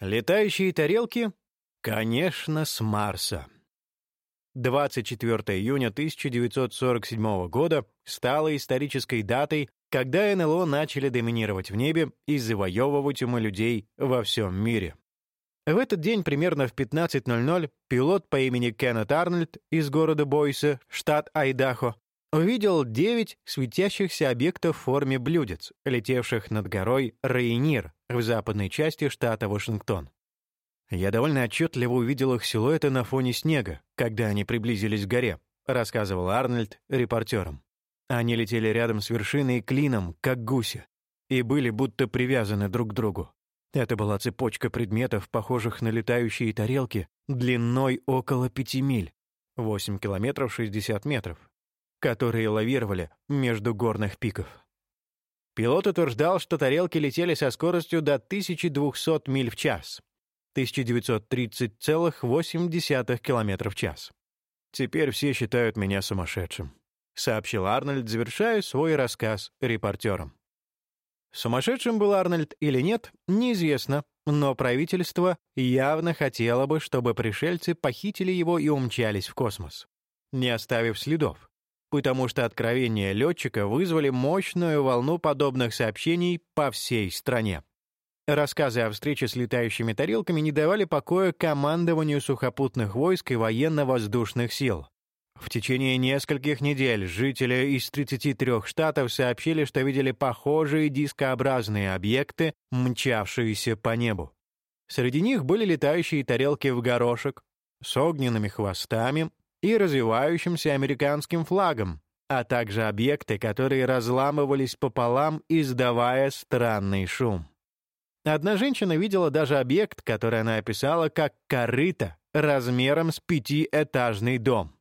Летающие тарелки? Конечно, с Марса. 24 июня 1947 года стало исторической датой, когда НЛО начали доминировать в небе и завоевывать умы людей во всем мире. В этот день примерно в 15.00 пилот по имени Кеннет Арнольд из города Бойса, штат Айдахо, увидел девять светящихся объектов в форме блюдец, летевших над горой Рейнир в западной части штата Вашингтон. Я довольно отчетливо увидел их силуэты на фоне снега, когда они приблизились к горе, рассказывал Арнольд репортерам. Они летели рядом с вершиной клином, как гуси, и были будто привязаны друг к другу. Это была цепочка предметов, похожих на летающие тарелки, длиной около пяти миль, 8 километров 60 метров, которые лавировали между горных пиков. Пилот утверждал, что тарелки летели со скоростью до 1200 миль в час, 1930,8 км в час. «Теперь все считают меня сумасшедшим», — сообщил Арнольд, завершая свой рассказ репортерам. Сумасшедшим был Арнольд или нет, неизвестно, но правительство явно хотело бы, чтобы пришельцы похитили его и умчались в космос, не оставив следов, потому что откровения летчика вызвали мощную волну подобных сообщений по всей стране. Рассказы о встрече с летающими тарелками не давали покоя командованию сухопутных войск и военно-воздушных сил. В течение нескольких недель жители из 33 штатов сообщили, что видели похожие дискообразные объекты, мчавшиеся по небу. Среди них были летающие тарелки в горошек с огненными хвостами и развивающимся американским флагом, а также объекты, которые разламывались пополам, издавая странный шум. Одна женщина видела даже объект, который она описала как «корыто» размером с пятиэтажный дом.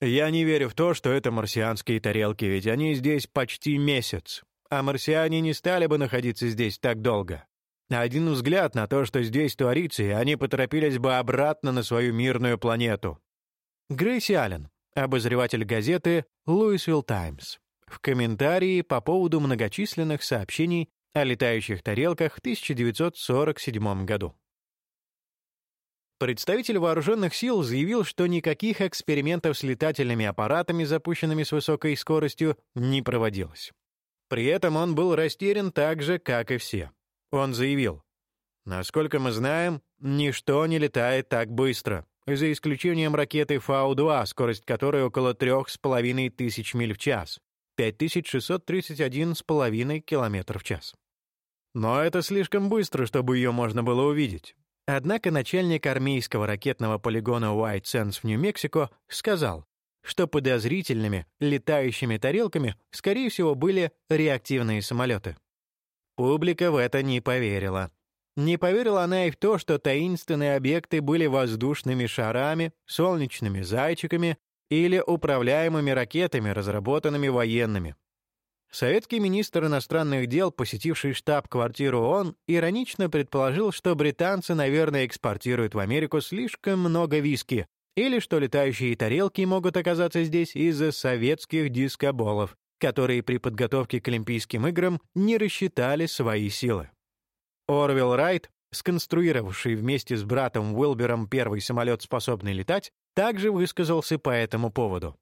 Я не верю в то, что это марсианские тарелки, ведь они здесь почти месяц, а марсиане не стали бы находиться здесь так долго. Один взгляд на то, что здесь творится, и они поторопились бы обратно на свою мирную планету. Грейси Аллен, обозреватель газеты «Луисвилл Таймс», в комментарии по поводу многочисленных сообщений о летающих тарелках в 1947 году. Представитель вооруженных сил заявил, что никаких экспериментов с летательными аппаратами, запущенными с высокой скоростью, не проводилось. При этом он был растерян так же, как и все. Он заявил, «Насколько мы знаем, ничто не летает так быстро, за исключением ракеты Фау-2, скорость которой около трех с половиной тысяч миль в час, 5631,5 км в час. Но это слишком быстро, чтобы ее можно было увидеть. Однако начальник армейского ракетного полигона White Sands в Нью-Мексико сказал, что подозрительными летающими тарелками, скорее всего, были реактивные самолеты. Публика в это не поверила. Не поверила она и в то, что таинственные объекты были воздушными шарами, солнечными зайчиками или управляемыми ракетами, разработанными военными. Советский министр иностранных дел, посетивший штаб-квартиру ООН, иронично предположил, что британцы, наверное, экспортируют в Америку слишком много виски, или что летающие тарелки могут оказаться здесь из-за советских дискоболов, которые при подготовке к Олимпийским играм не рассчитали свои силы. Орвилл Райт, сконструировавший вместе с братом Уилбером первый самолет, способный летать, также высказался по этому поводу.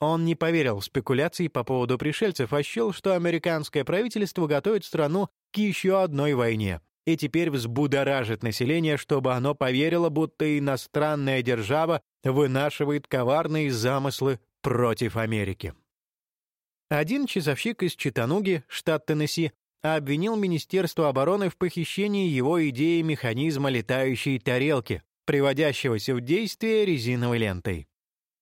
Он не поверил в спекуляции по поводу пришельцев, а счел, что американское правительство готовит страну к еще одной войне и теперь взбудоражит население, чтобы оно поверило, будто иностранная держава вынашивает коварные замыслы против Америки. Один часовщик из Читануги, штат Теннесси, обвинил Министерство обороны в похищении его идеи механизма летающей тарелки, приводящегося в действие резиновой лентой.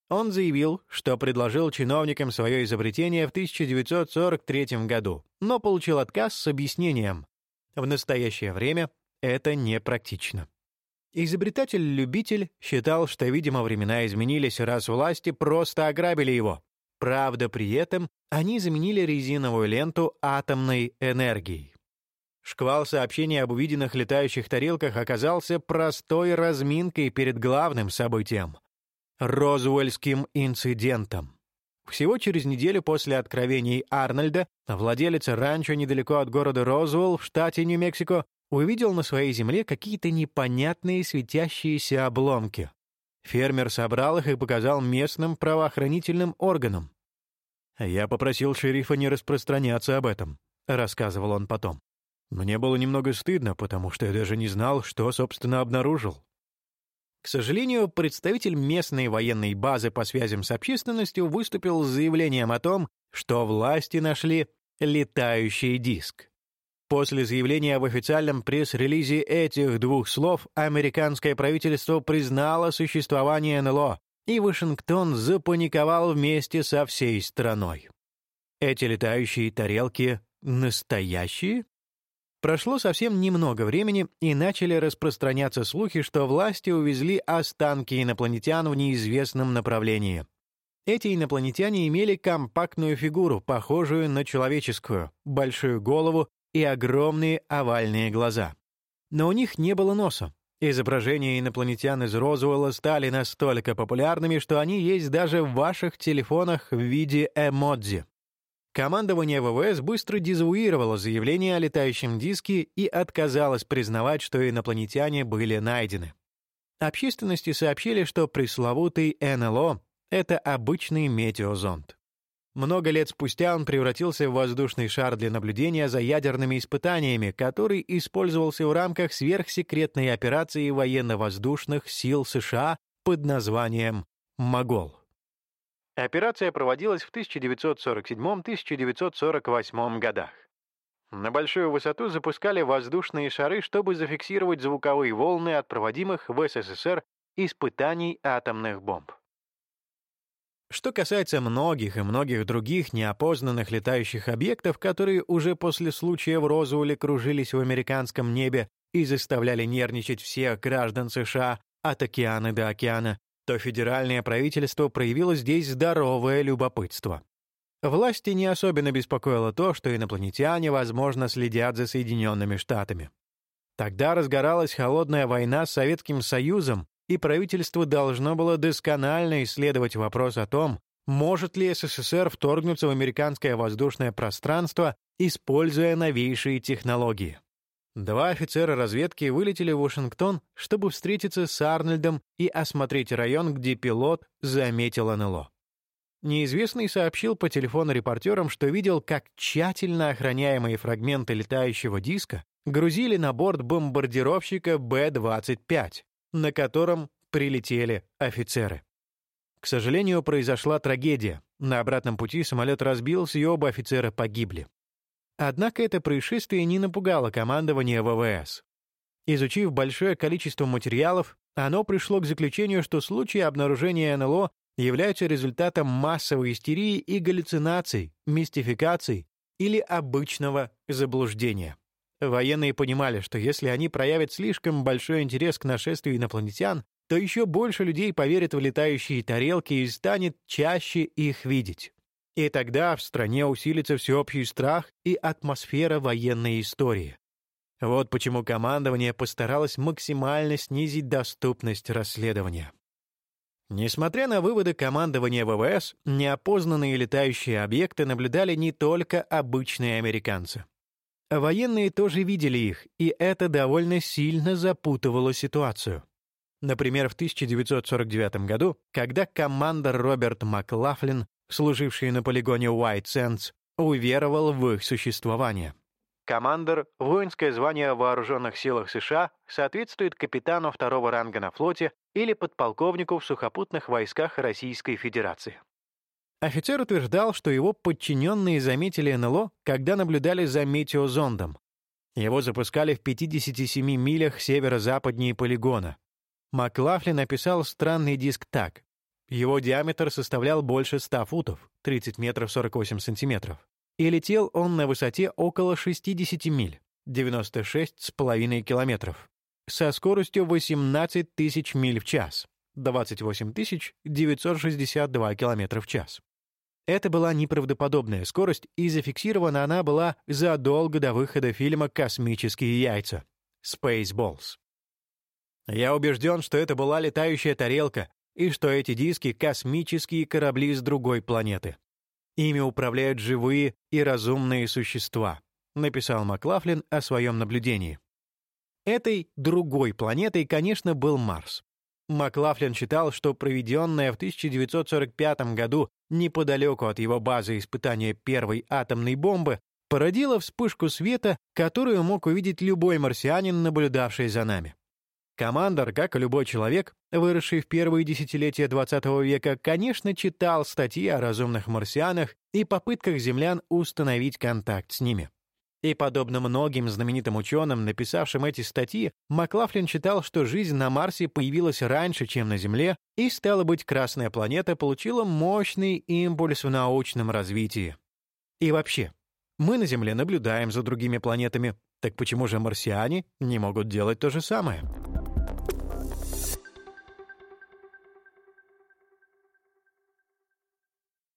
Он заявил, что предложил чиновникам свое изобретение в 1943 году, но получил отказ с объяснением. В настоящее время это непрактично. Изобретатель-любитель считал, что, видимо, времена изменились, раз власти просто ограбили его. Правда, при этом они заменили резиновую ленту атомной энергией. Шквал сообщений об увиденных летающих тарелках оказался простой разминкой перед главным событием — Розуэльским инцидентом. Всего через неделю после откровений Арнольда владелец ранчо недалеко от города Розуэлл в штате Нью-Мексико увидел на своей земле какие-то непонятные светящиеся обломки. Фермер собрал их и показал местным правоохранительным органам. «Я попросил шерифа не распространяться об этом», — рассказывал он потом. «Мне было немного стыдно, потому что я даже не знал, что, собственно, обнаружил». К сожалению, представитель местной военной базы по связям с общественностью выступил с заявлением о том, что власти нашли летающий диск. После заявления в официальном пресс-релизе этих двух слов американское правительство признало существование НЛО, и Вашингтон запаниковал вместе со всей страной. Эти летающие тарелки настоящие? Прошло совсем немного времени, и начали распространяться слухи, что власти увезли останки инопланетян в неизвестном направлении. Эти инопланетяне имели компактную фигуру, похожую на человеческую, большую голову и огромные овальные глаза. Но у них не было носа. Изображения инопланетян из Розуэлла стали настолько популярными, что они есть даже в ваших телефонах в виде эмодзи. Командование ВВС быстро дезавуировало заявление о летающем диске и отказалось признавать, что инопланетяне были найдены. Общественности сообщили, что пресловутый НЛО — это обычный метеозонд. Много лет спустя он превратился в воздушный шар для наблюдения за ядерными испытаниями, который использовался в рамках сверхсекретной операции военно-воздушных сил США под названием «Могол». Операция проводилась в 1947-1948 годах. На большую высоту запускали воздушные шары, чтобы зафиксировать звуковые волны от проводимых в СССР испытаний атомных бомб. Что касается многих и многих других неопознанных летающих объектов, которые уже после случая в Розуэле кружились в американском небе и заставляли нервничать всех граждан США от океана до океана, то федеральное правительство проявило здесь здоровое любопытство. Власти не особенно беспокоило то, что инопланетяне, возможно, следят за Соединенными Штатами. Тогда разгоралась холодная война с Советским Союзом, и правительство должно было досконально исследовать вопрос о том, может ли СССР вторгнуться в американское воздушное пространство, используя новейшие технологии. Два офицера разведки вылетели в Вашингтон, чтобы встретиться с Арнольдом и осмотреть район, где пилот заметил НЛО. Неизвестный сообщил по телефону репортерам, что видел, как тщательно охраняемые фрагменты летающего диска грузили на борт бомбардировщика Б-25, на котором прилетели офицеры. К сожалению, произошла трагедия. На обратном пути самолет разбился, и оба офицера погибли. Однако это происшествие не напугало командование ВВС. Изучив большое количество материалов, оно пришло к заключению, что случаи обнаружения НЛО являются результатом массовой истерии и галлюцинаций, мистификаций или обычного заблуждения. Военные понимали, что если они проявят слишком большой интерес к нашествию инопланетян, то еще больше людей поверят в летающие тарелки и станет чаще их видеть. И тогда в стране усилится всеобщий страх и атмосфера военной истории. Вот почему командование постаралось максимально снизить доступность расследования. Несмотря на выводы командования ВВС, неопознанные летающие объекты наблюдали не только обычные американцы. Военные тоже видели их, и это довольно сильно запутывало ситуацию. Например, в 1949 году, когда командор Роберт Маклафлин служивший на полигоне White Sands, уверовал в их существование. Командор — воинское звание в вооруженных силах США соответствует капитану второго ранга на флоте или подполковнику в сухопутных войсках Российской Федерации. Офицер утверждал, что его подчиненные заметили НЛО, когда наблюдали за метеозондом. Его запускали в 57 милях северо-западнее полигона. Маклафлин описал странный диск так. Его диаметр составлял больше 100 футов, 30 метров 48 сантиметров, и летел он на высоте около 60 миль, 96,5 километров, со скоростью 18 тысяч миль в час, 28 962 километра в час. Это была неправдоподобная скорость, и зафиксирована она была задолго до выхода фильма «Космические яйца» Spaceballs. Я убежден, что это была летающая тарелка, и что эти диски — космические корабли с другой планеты. Ими управляют живые и разумные существа, написал Маклафлин о своем наблюдении. Этой другой планетой, конечно, был Марс. Маклафлин считал, что проведенная в 1945 году неподалеку от его базы испытания первой атомной бомбы породила вспышку света, которую мог увидеть любой марсианин, наблюдавший за нами. Командор, как и любой человек, выросший в первые десятилетия XX века, конечно, читал статьи о разумных марсианах и попытках землян установить контакт с ними. И, подобно многим знаменитым ученым, написавшим эти статьи, Маклафлин считал, что жизнь на Марсе появилась раньше, чем на Земле, и, стало быть, Красная планета получила мощный импульс в научном развитии. И вообще, мы на Земле наблюдаем за другими планетами, так почему же марсиане не могут делать то же самое?